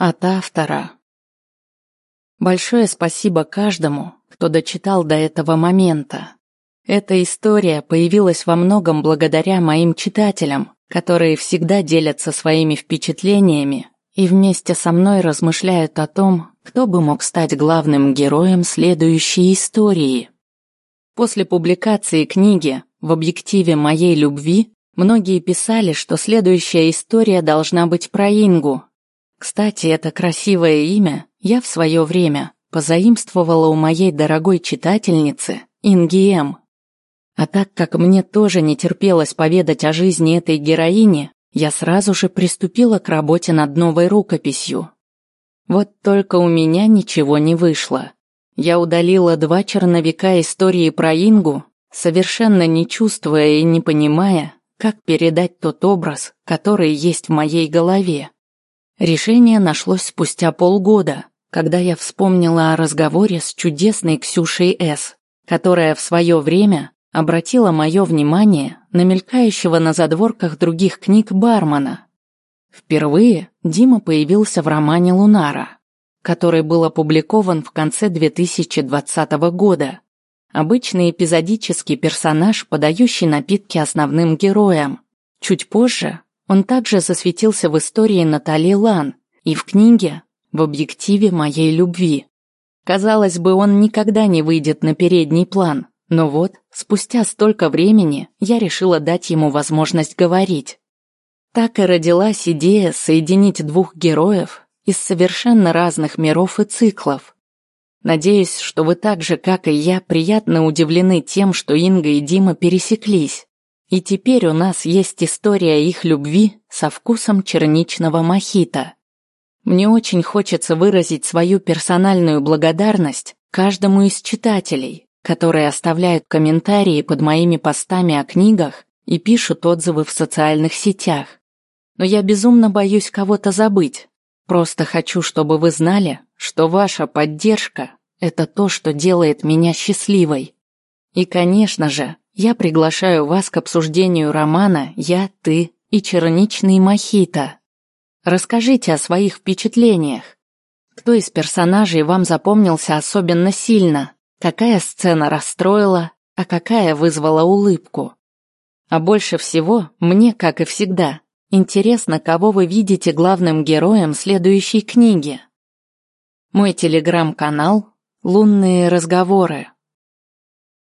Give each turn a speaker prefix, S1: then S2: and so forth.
S1: От автора. Большое спасибо каждому, кто дочитал до этого момента. Эта история появилась во многом благодаря моим читателям, которые всегда делятся своими впечатлениями и вместе со мной размышляют о том, кто бы мог стать главным героем следующей истории. После публикации книги в объективе моей любви многие писали, что следующая история должна быть про Ингу, кстати, это красивое имя я в свое время позаимствовала у моей дорогой читательницы Инги М. А так как мне тоже не терпелось поведать о жизни этой героини, я сразу же приступила к работе над новой рукописью. Вот только у меня ничего не вышло. Я удалила два черновика истории про Ингу, совершенно не чувствуя и не понимая, как передать тот образ, который есть в моей голове. Решение нашлось спустя полгода, когда я вспомнила о разговоре с чудесной Ксюшей С., которая в свое время обратила мое внимание на мелькающего на задворках других книг бармена. Впервые Дима появился в романе «Лунара», который был опубликован в конце 2020 года. Обычный эпизодический персонаж, подающий напитки основным героям. Чуть позже он также засветился в истории Натали Лан и в книге «В объективе моей любви». Казалось бы, он никогда не выйдет на передний план, но вот, спустя столько времени, я решила дать ему возможность говорить. Так и родилась идея соединить двух героев из совершенно разных миров и циклов. Надеюсь, что вы так же, как и я, приятно удивлены тем, что Инга и Дима пересеклись. И теперь у нас есть история их любви со вкусом черничного мохито. Мне очень хочется выразить свою персональную благодарность каждому из читателей, которые оставляют комментарии под моими постами о книгах и пишут отзывы в социальных сетях. Но я безумно боюсь кого-то забыть. Просто хочу, чтобы вы знали, что ваша поддержка – это то, что делает меня счастливой. И, конечно же, я приглашаю вас к обсуждению романа «Я, ты и черничный мохито». Расскажите о своих впечатлениях. Кто из персонажей вам запомнился особенно сильно? Какая сцена расстроила, а какая вызвала улыбку? А больше всего, мне, как и всегда, интересно, кого вы видите главным героем следующей книги. Мой телеграм-канал «Лунные разговоры».